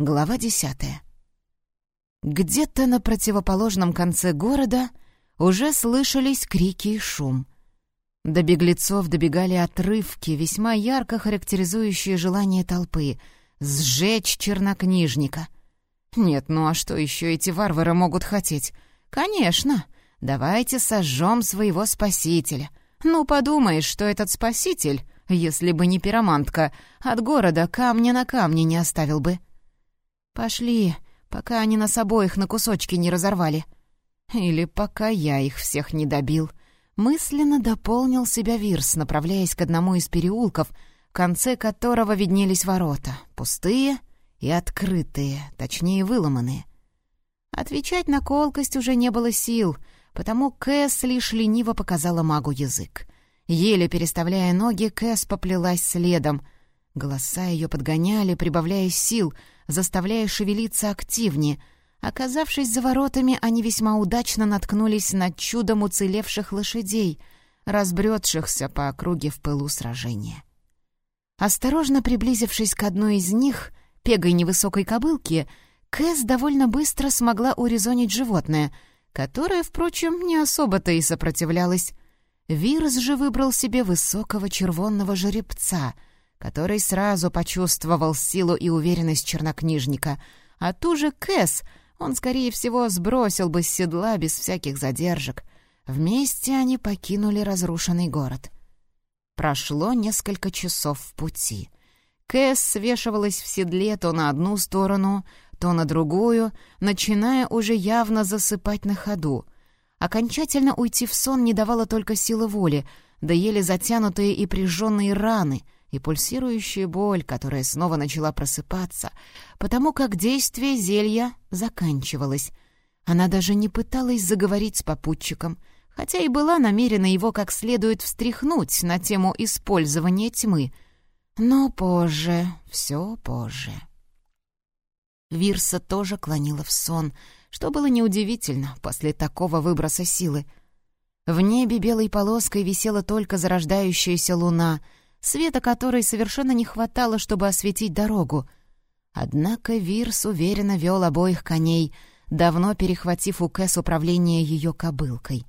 Глава десятая. Где-то на противоположном конце города уже слышались крики и шум. До беглецов добегали отрывки, весьма ярко характеризующие желание толпы — сжечь чернокнижника. Нет, ну а что еще эти варвары могут хотеть? Конечно, давайте сожжем своего спасителя. Ну, подумаешь, что этот спаситель, если бы не пиромантка, от города камня на камне не оставил бы. Пошли, пока они нас обоих на кусочки не разорвали. Или пока я их всех не добил. Мысленно дополнил себя Вирс, направляясь к одному из переулков, в конце которого виднелись ворота, пустые и открытые, точнее выломанные. Отвечать на колкость уже не было сил, потому Кэс лишь лениво показала магу язык. Еле переставляя ноги, Кэс поплелась следом. Голоса ее подгоняли, прибавляя сил, заставляя шевелиться активнее. Оказавшись за воротами, они весьма удачно наткнулись на чудом уцелевших лошадей, разбредшихся по округе в пылу сражения. Осторожно приблизившись к одной из них, пегой невысокой кобылки, Кэс довольно быстро смогла урезонить животное, которое, впрочем, не особо-то и сопротивлялось. Вирс же выбрал себе высокого червонного жеребца, который сразу почувствовал силу и уверенность чернокнижника, а ту же Кэс он, скорее всего, сбросил бы с седла без всяких задержек. Вместе они покинули разрушенный город. Прошло несколько часов в пути. Кэс свешивалась в седле то на одну сторону, то на другую, начиная уже явно засыпать на ходу. Окончательно уйти в сон не давала только сила воли, да еле затянутые и прижженные раны и пульсирующая боль, которая снова начала просыпаться, потому как действие зелья заканчивалось. Она даже не пыталась заговорить с попутчиком, хотя и была намерена его как следует встряхнуть на тему использования тьмы. Но позже, все позже. Вирса тоже клонила в сон, что было неудивительно после такого выброса силы. В небе белой полоской висела только зарождающаяся луна, света которой совершенно не хватало, чтобы осветить дорогу. Однако Вирс уверенно вел обоих коней, давно перехватив у Кэс управление ее кобылкой.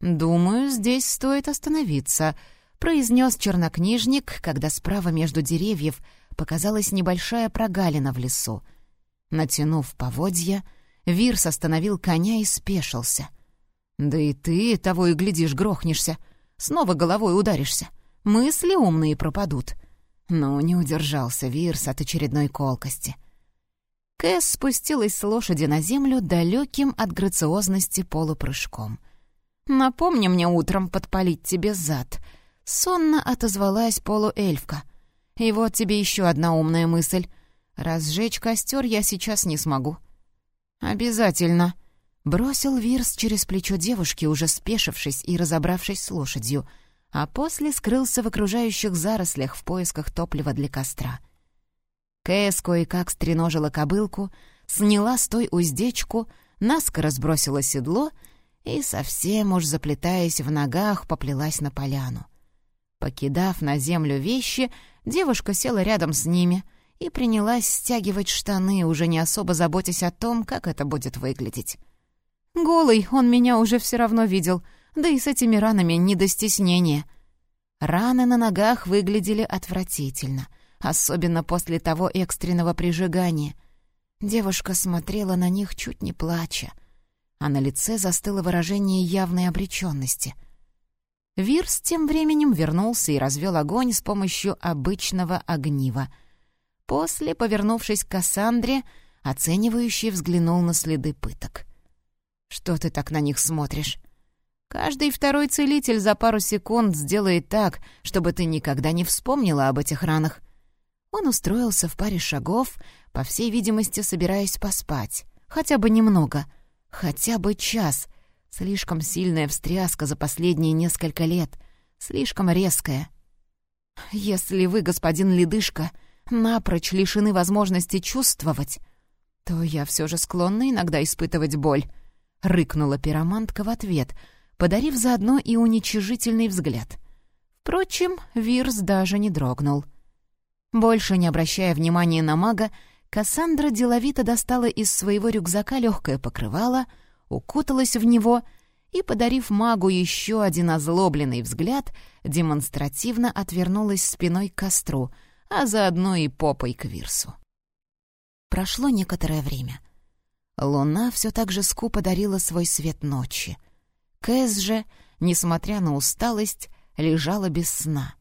«Думаю, здесь стоит остановиться», — произнес чернокнижник, когда справа между деревьев показалась небольшая прогалина в лесу — Натянув поводья, Вирс остановил коня и спешился. «Да и ты, того и глядишь, грохнешься. Снова головой ударишься. Мысли умные пропадут». Но не удержался Вирс от очередной колкости. Кэс спустилась с лошади на землю далеким от грациозности полупрыжком. «Напомни мне утром подпалить тебе зад», — сонно отозвалась полуэльфка. «И вот тебе еще одна умная мысль — Разжечь костер я сейчас не смогу». «Обязательно», — бросил Вирс через плечо девушки, уже спешившись и разобравшись с лошадью, а после скрылся в окружающих зарослях в поисках топлива для костра. Кэс кое-как стреножила кобылку, сняла с той уздечку, наскоро сбросила седло и, совсем уж заплетаясь в ногах, поплелась на поляну. Покидав на землю вещи, девушка села рядом с ними — и принялась стягивать штаны, уже не особо заботясь о том, как это будет выглядеть. Голый он меня уже все равно видел, да и с этими ранами не до стеснения. Раны на ногах выглядели отвратительно, особенно после того экстренного прижигания. Девушка смотрела на них, чуть не плача, а на лице застыло выражение явной обреченности. Вирс тем временем вернулся и развел огонь с помощью обычного огнива — После, повернувшись к Кассандре, оценивающий взглянул на следы пыток. «Что ты так на них смотришь? Каждый второй целитель за пару секунд сделает так, чтобы ты никогда не вспомнила об этих ранах». Он устроился в паре шагов, по всей видимости, собираясь поспать. Хотя бы немного. Хотя бы час. Слишком сильная встряска за последние несколько лет. Слишком резкая. «Если вы, господин Ледышка, напрочь лишены возможности чувствовать, то я все же склонна иногда испытывать боль», — рыкнула пиромантка в ответ, подарив заодно и уничижительный взгляд. Впрочем, Вирс даже не дрогнул. Больше не обращая внимания на мага, Кассандра деловито достала из своего рюкзака легкое покрывало, укуталась в него и, подарив магу еще один озлобленный взгляд, демонстративно отвернулась спиной к костру, а заодно и попой к Вирсу. Прошло некоторое время. Луна все так же скупо дарила свой свет ночи. Кэс же, несмотря на усталость, лежала без сна.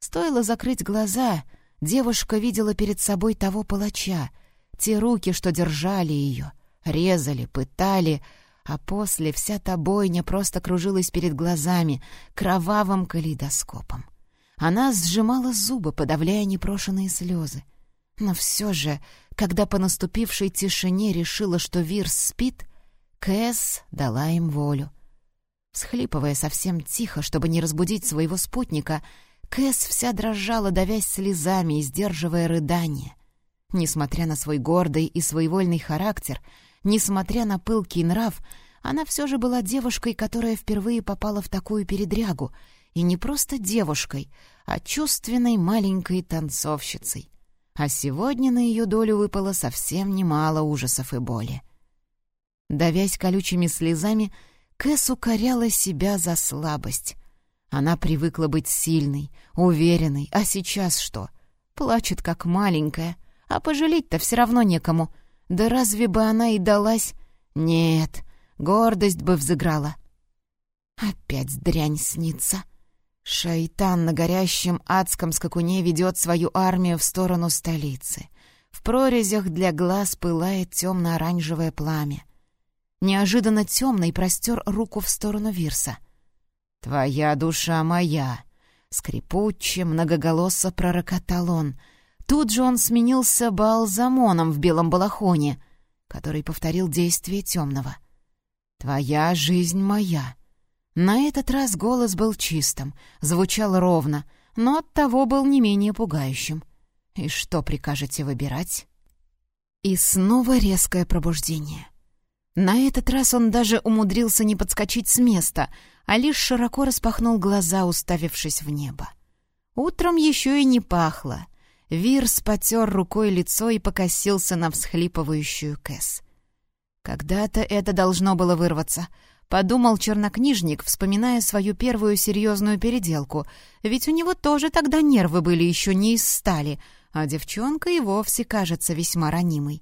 Стоило закрыть глаза, девушка видела перед собой того палача, те руки, что держали ее, резали, пытали, а после вся та бойня просто кружилась перед глазами кровавым калейдоскопом. Она сжимала зубы, подавляя непрошенные слезы. Но все же, когда по наступившей тишине решила, что Вирс спит, Кэс дала им волю. Схлипывая совсем тихо, чтобы не разбудить своего спутника, Кэс вся дрожала, давясь слезами и сдерживая рыдание. Несмотря на свой гордый и своевольный характер, несмотря на пылкий нрав, она все же была девушкой, которая впервые попала в такую передрягу, и не просто девушкой, а чувственной маленькой танцовщицей. А сегодня на ее долю выпало совсем немало ужасов и боли. Давясь колючими слезами, Кэс укоряла себя за слабость. Она привыкла быть сильной, уверенной, а сейчас что? Плачет, как маленькая, а пожалеть-то все равно некому. Да разве бы она и далась? Нет, гордость бы взыграла. Опять дрянь снится. Шайтан на горящем адском скакуне ведет свою армию в сторону столицы. В прорезях для глаз пылает темно-оранжевое пламя неожиданно темный простер руку в сторону Вирса. «Твоя душа моя!» — скрипуче, многоголосо пророкотал он. Тут же он сменился Балзамоном в белом балахоне, который повторил действие темного. «Твоя жизнь моя!» На этот раз голос был чистым, звучал ровно, но оттого был не менее пугающим. «И что прикажете выбирать?» И снова резкое пробуждение — на этот раз он даже умудрился не подскочить с места, а лишь широко распахнул глаза, уставившись в небо. Утром еще и не пахло. Вирс потер рукой лицо и покосился на всхлипывающую Кэс. «Когда-то это должно было вырваться», — подумал чернокнижник, вспоминая свою первую серьезную переделку, ведь у него тоже тогда нервы были еще не из стали, а девчонка и вовсе кажется весьма ранимой.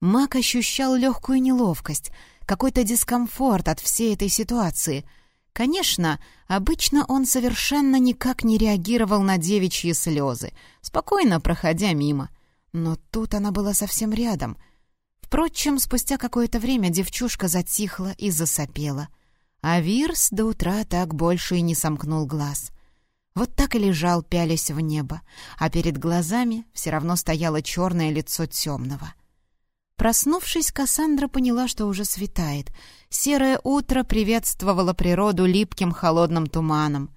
Мак ощущал легкую неловкость, какой-то дискомфорт от всей этой ситуации. Конечно, обычно он совершенно никак не реагировал на девичьи слезы, спокойно проходя мимо. Но тут она была совсем рядом. Впрочем, спустя какое-то время девчушка затихла и засопела. А Вирс до утра так больше и не сомкнул глаз. Вот так и лежал, пялясь в небо, а перед глазами все равно стояло черное лицо темного — Проснувшись, Кассандра поняла, что уже светает. Серое утро приветствовало природу липким холодным туманом.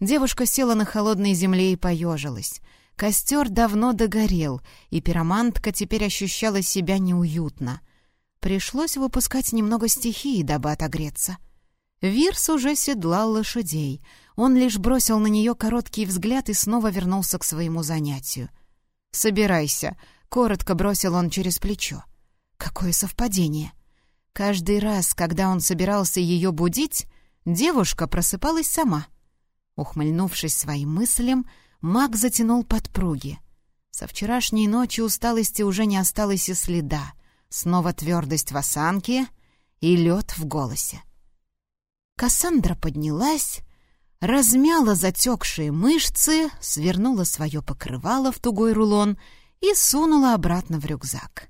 Девушка села на холодной земле и поежилась. Костер давно догорел, и пиромантка теперь ощущала себя неуютно. Пришлось выпускать немного стихии, дабы отогреться. Вирс уже седлал лошадей. Он лишь бросил на нее короткий взгляд и снова вернулся к своему занятию. «Собирайся», — коротко бросил он через плечо. Какое совпадение! Каждый раз, когда он собирался ее будить, девушка просыпалась сама. Ухмыльнувшись своим мыслям, маг затянул подпруги. Со вчерашней ночи усталости уже не осталось и следа. Снова твердость в осанке и лед в голосе. Кассандра поднялась, размяла затекшие мышцы, свернула свое покрывало в тугой рулон и сунула обратно в рюкзак.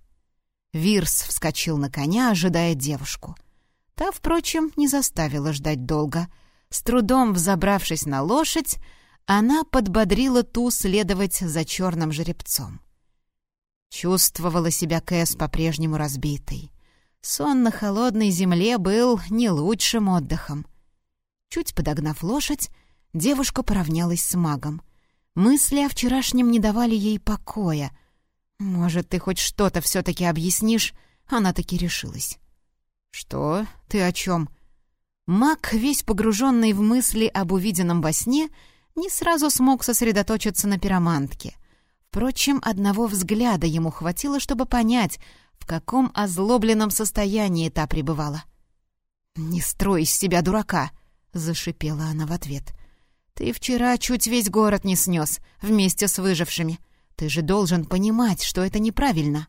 Вирс вскочил на коня, ожидая девушку. Та, впрочем, не заставила ждать долго. С трудом взобравшись на лошадь, она подбодрила ту следовать за черным жеребцом. Чувствовала себя Кэс по-прежнему разбитой. Сон на холодной земле был не лучшим отдыхом. Чуть подогнав лошадь, девушка поравнялась с магом. Мысли о вчерашнем не давали ей покоя — «Может, ты хоть что-то все-таки объяснишь?» Она таки решилась. «Что? Ты о чем?» Мак, весь погруженный в мысли об увиденном во сне, не сразу смог сосредоточиться на пиромантке. Впрочем, одного взгляда ему хватило, чтобы понять, в каком озлобленном состоянии та пребывала. «Не строй из себя дурака!» — зашипела она в ответ. «Ты вчера чуть весь город не снес вместе с выжившими. Ты же должен понимать, что это неправильно».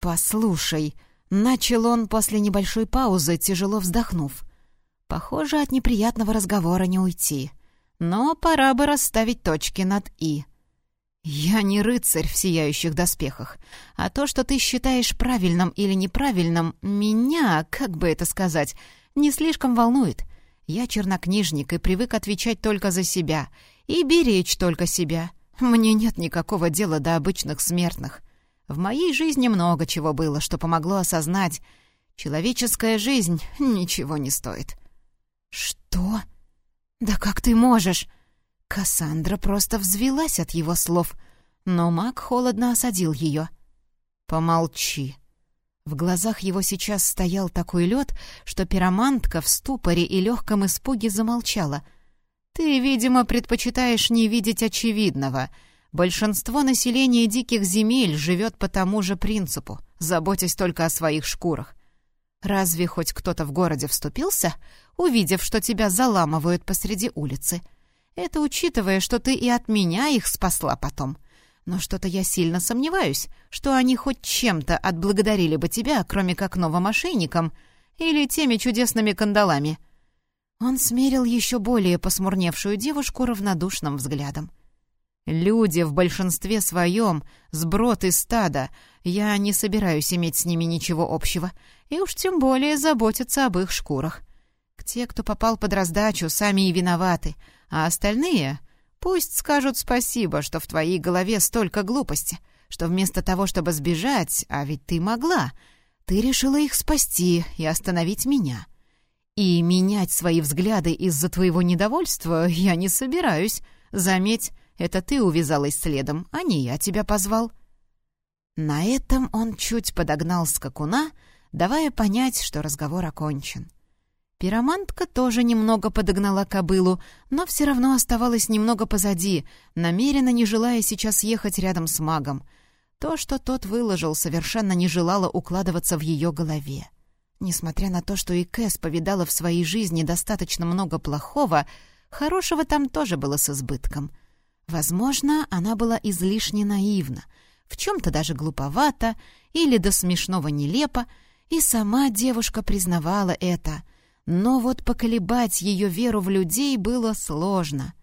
«Послушай», — начал он после небольшой паузы, тяжело вздохнув. «Похоже, от неприятного разговора не уйти. Но пора бы расставить точки над «и». «Я не рыцарь в сияющих доспехах, а то, что ты считаешь правильным или неправильным, меня, как бы это сказать, не слишком волнует. Я чернокнижник и привык отвечать только за себя и беречь только себя. Мне нет никакого дела до обычных смертных. В моей жизни много чего было, что помогло осознать. Человеческая жизнь ничего не стоит». «Что? Да как ты можешь?» Кассандра просто взвелась от его слов, но маг холодно осадил ее. «Помолчи». В глазах его сейчас стоял такой лед, что пиромантка в ступоре и легком испуге замолчала. «Ты, видимо, предпочитаешь не видеть очевидного. Большинство населения диких земель живет по тому же принципу, заботясь только о своих шкурах. Разве хоть кто-то в городе вступился, увидев, что тебя заламывают посреди улицы?» Это учитывая, что ты и от меня их спасла потом. Но что-то я сильно сомневаюсь, что они хоть чем-то отблагодарили бы тебя, кроме как новым ошейником или теми чудесными кандалами». Он смерил еще более посмурневшую девушку равнодушным взглядом. «Люди в большинстве своем, сброд из стада. Я не собираюсь иметь с ними ничего общего, и уж тем более заботиться об их шкурах. Те, кто попал под раздачу, сами и виноваты, а остальные пусть скажут спасибо, что в твоей голове столько глупости, что вместо того, чтобы сбежать, а ведь ты могла, ты решила их спасти и остановить меня. И менять свои взгляды из-за твоего недовольства я не собираюсь. Заметь, это ты увязалась следом, а не я тебя позвал». На этом он чуть подогнал скакуна, давая понять, что разговор окончен. Пиромантка тоже немного подогнала кобылу, но все равно оставалась немного позади, намеренно не желая сейчас ехать рядом с магом. То, что тот выложил, совершенно не желало укладываться в ее голове. Несмотря на то, что и Кэс повидала в своей жизни достаточно много плохого, хорошего там тоже было с избытком. Возможно, она была излишне наивна, в чем-то даже глуповата или до смешного нелепо, и сама девушка признавала это — но вот поколебать ее веру в людей было сложно.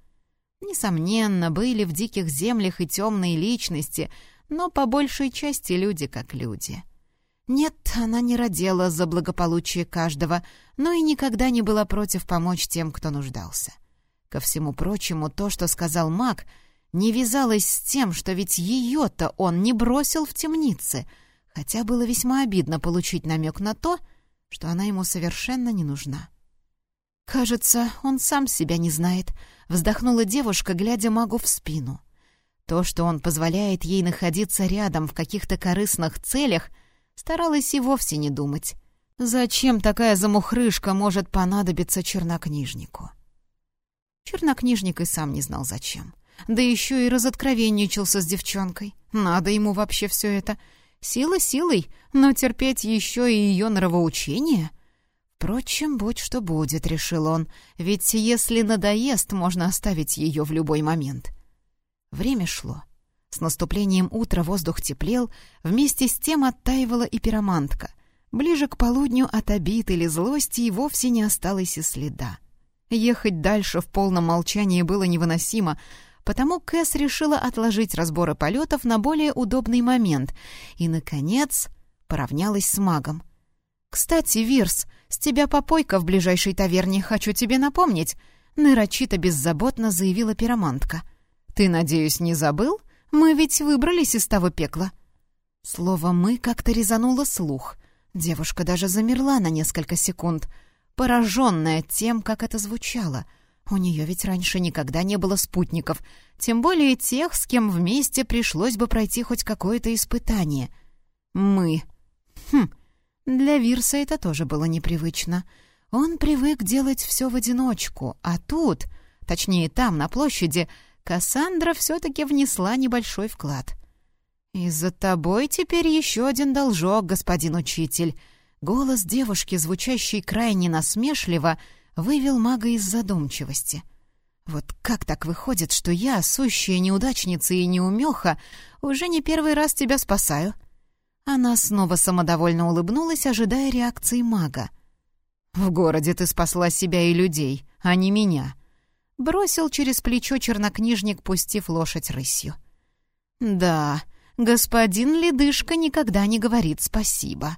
Несомненно, были в диких землях и темные личности, но по большей части люди как люди. Нет, она не родила за благополучие каждого, но и никогда не была против помочь тем, кто нуждался. Ко всему прочему, то, что сказал маг, не вязалось с тем, что ведь ее-то он не бросил в темнице, хотя было весьма обидно получить намек на то, что она ему совершенно не нужна. «Кажется, он сам себя не знает», — вздохнула девушка, глядя магу в спину. То, что он позволяет ей находиться рядом в каких-то корыстных целях, старалась и вовсе не думать. Зачем такая замухрышка может понадобиться чернокнижнику? Чернокнижник и сам не знал зачем. Да еще и разоткровенничался с девчонкой. Надо ему вообще все это — Сила силой, но терпеть еще и ее нравоучение? Впрочем, будь что будет, решил он, ведь если надоест, можно оставить ее в любой момент. Время шло. С наступлением утра воздух теплел, вместе с тем оттаивала и пиромантка. Ближе к полудню от обид или злости и вовсе не осталось и следа. Ехать дальше в полном молчании было невыносимо, Потому Кэс решила отложить разборы полетов на более удобный момент и, наконец, поравнялась с магом. «Кстати, Вирс, с тебя попойка в ближайшей таверне, хочу тебе напомнить», — нарочито беззаботно заявила пиромантка. «Ты, надеюсь, не забыл? Мы ведь выбрались из того пекла». Слово «мы» как-то резануло слух. Девушка даже замерла на несколько секунд, пораженная тем, как это звучало — у нее ведь раньше никогда не было спутников, тем более тех, с кем вместе пришлось бы пройти хоть какое-то испытание. Мы. Хм, для Вирса это тоже было непривычно. Он привык делать все в одиночку, а тут, точнее там, на площади, Кассандра все-таки внесла небольшой вклад. «Из-за тобой теперь еще один должок, господин учитель». Голос девушки, звучащий крайне насмешливо, вывел мага из задумчивости. «Вот как так выходит, что я, сущая неудачница и неумеха, уже не первый раз тебя спасаю?» Она снова самодовольно улыбнулась, ожидая реакции мага. «В городе ты спасла себя и людей, а не меня», — бросил через плечо чернокнижник, пустив лошадь рысью. «Да, господин Ледышка никогда не говорит спасибо».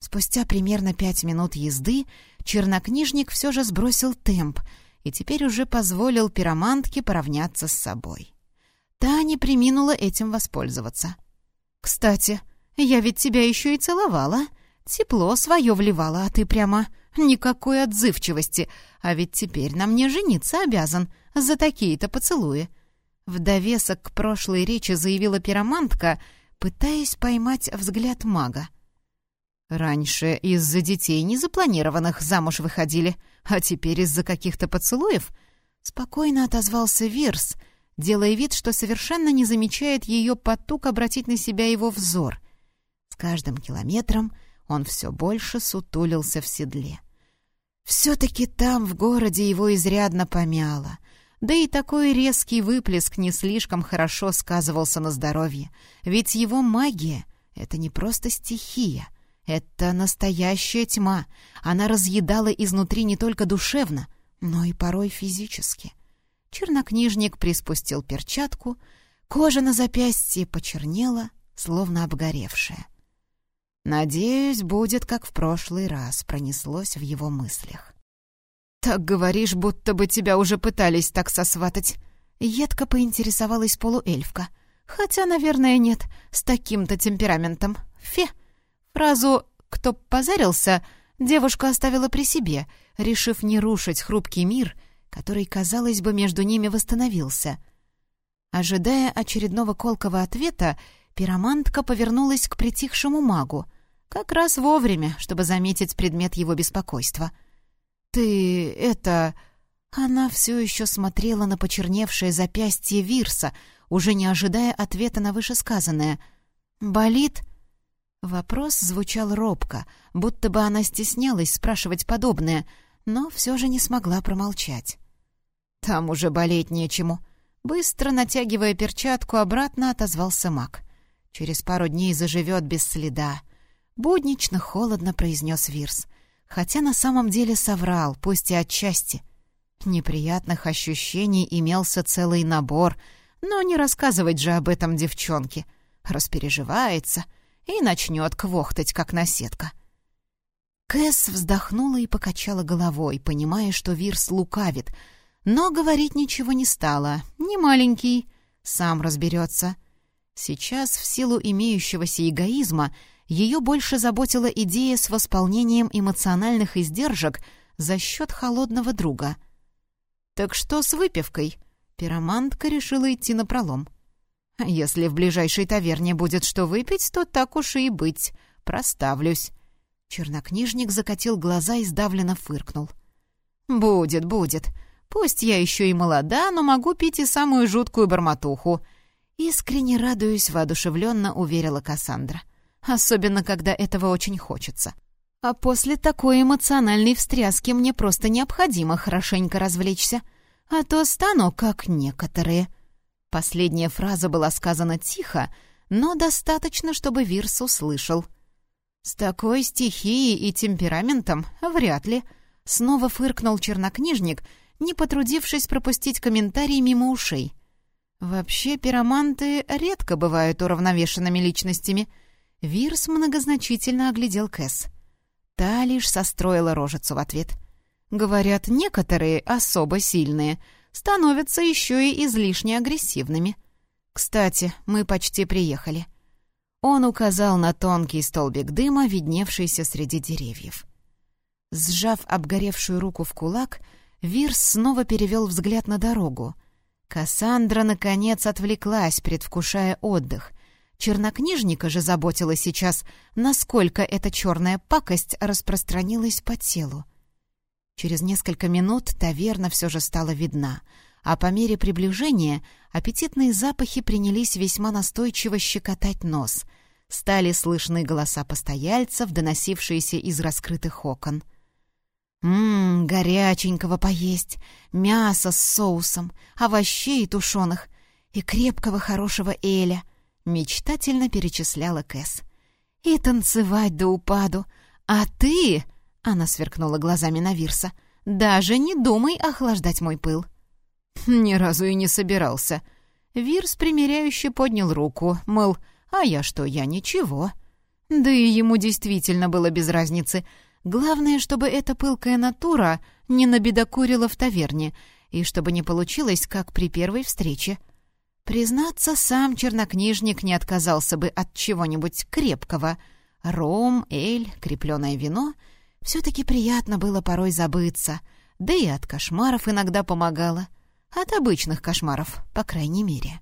Спустя примерно пять минут езды чернокнижник все же сбросил темп и теперь уже позволил пиромантке поравняться с собой. Та не приминула этим воспользоваться. «Кстати, я ведь тебя еще и целовала. Тепло свое вливала, а ты прямо никакой отзывчивости. А ведь теперь на мне жениться обязан за такие-то поцелуи». В довесок к прошлой речи заявила пиромантка, пытаясь поймать взгляд мага. «Раньше из-за детей незапланированных замуж выходили, а теперь из-за каких-то поцелуев?» Спокойно отозвался Вирс, делая вид, что совершенно не замечает ее потуг обратить на себя его взор каждым километром он все больше сутулился в седле. Все-таки там, в городе, его изрядно помяло. Да и такой резкий выплеск не слишком хорошо сказывался на здоровье. Ведь его магия — это не просто стихия, это настоящая тьма. Она разъедала изнутри не только душевно, но и порой физически. Чернокнижник приспустил перчатку, кожа на запястье почернела, словно обгоревшая. «Надеюсь, будет, как в прошлый раз», — пронеслось в его мыслях. «Так говоришь, будто бы тебя уже пытались так сосватать». Едко поинтересовалась полуэльфка. «Хотя, наверное, нет, с таким-то темпераментом. Фе!» Фразу «кто позарился» девушка оставила при себе, решив не рушить хрупкий мир, который, казалось бы, между ними восстановился. Ожидая очередного колкого ответа, пиромантка повернулась к притихшему магу — как раз вовремя, чтобы заметить предмет его беспокойства. «Ты... это...» Она все еще смотрела на почерневшее запястье Вирса, уже не ожидая ответа на вышесказанное. «Болит?» Вопрос звучал робко, будто бы она стеснялась спрашивать подобное, но все же не смогла промолчать. «Там уже болеть нечему», — быстро натягивая перчатку, обратно отозвался маг. «Через пару дней заживет без следа. Буднично холодно произнес Вирс, хотя на самом деле соврал, пусть и отчасти. Неприятных ощущений имелся целый набор, но не рассказывать же об этом девчонке. Распереживается и начнет квохтать, как наседка. Кэс вздохнула и покачала головой, понимая, что Вирс лукавит, но говорить ничего не стала. Не маленький, сам разберется. Сейчас, в силу имеющегося эгоизма, ее больше заботила идея с восполнением эмоциональных издержек за счет холодного друга. «Так что с выпивкой?» Пиромантка решила идти на пролом. «Если в ближайшей таверне будет что выпить, то так уж и быть. Проставлюсь». Чернокнижник закатил глаза и сдавленно фыркнул. «Будет, будет. Пусть я еще и молода, но могу пить и самую жуткую бормотуху». Искренне радуюсь, воодушевленно уверила Кассандра особенно когда этого очень хочется. А после такой эмоциональной встряски мне просто необходимо хорошенько развлечься, а то стану как некоторые. Последняя фраза была сказана тихо, но достаточно, чтобы Вирс услышал. «С такой стихией и темпераментом вряд ли», — снова фыркнул чернокнижник, не потрудившись пропустить комментарий мимо ушей. «Вообще пироманты редко бывают уравновешенными личностями», — Вирс многозначительно оглядел Кэс. Та лишь состроила рожицу в ответ. Говорят, некоторые, особо сильные, становятся еще и излишне агрессивными. Кстати, мы почти приехали. Он указал на тонкий столбик дыма, видневшийся среди деревьев. Сжав обгоревшую руку в кулак, Вирс снова перевел взгляд на дорогу. Кассандра, наконец, отвлеклась, предвкушая отдых, Чернокнижника же заботила сейчас, насколько эта черная пакость распространилась по телу. Через несколько минут таверна все же стала видна, а по мере приближения аппетитные запахи принялись весьма настойчиво щекотать нос. Стали слышны голоса постояльцев, доносившиеся из раскрытых окон. «Ммм, горяченького поесть, мясо с соусом, овощей тушеных и крепкого хорошего эля», — мечтательно перечисляла Кэс. «И танцевать до упаду. А ты...» — она сверкнула глазами на Вирса. «Даже не думай охлаждать мой пыл». «Ни разу и не собирался». Вирс примиряюще поднял руку, мол, «А я что, я ничего». Да и ему действительно было без разницы — Главное, чтобы эта пылкая натура не набедокурила в таверне, и чтобы не получилось, как при первой встрече. Признаться, сам чернокнижник не отказался бы от чего-нибудь крепкого. Ром, эль, крепленное вино — все-таки приятно было порой забыться, да и от кошмаров иногда помогало. От обычных кошмаров, по крайней мере.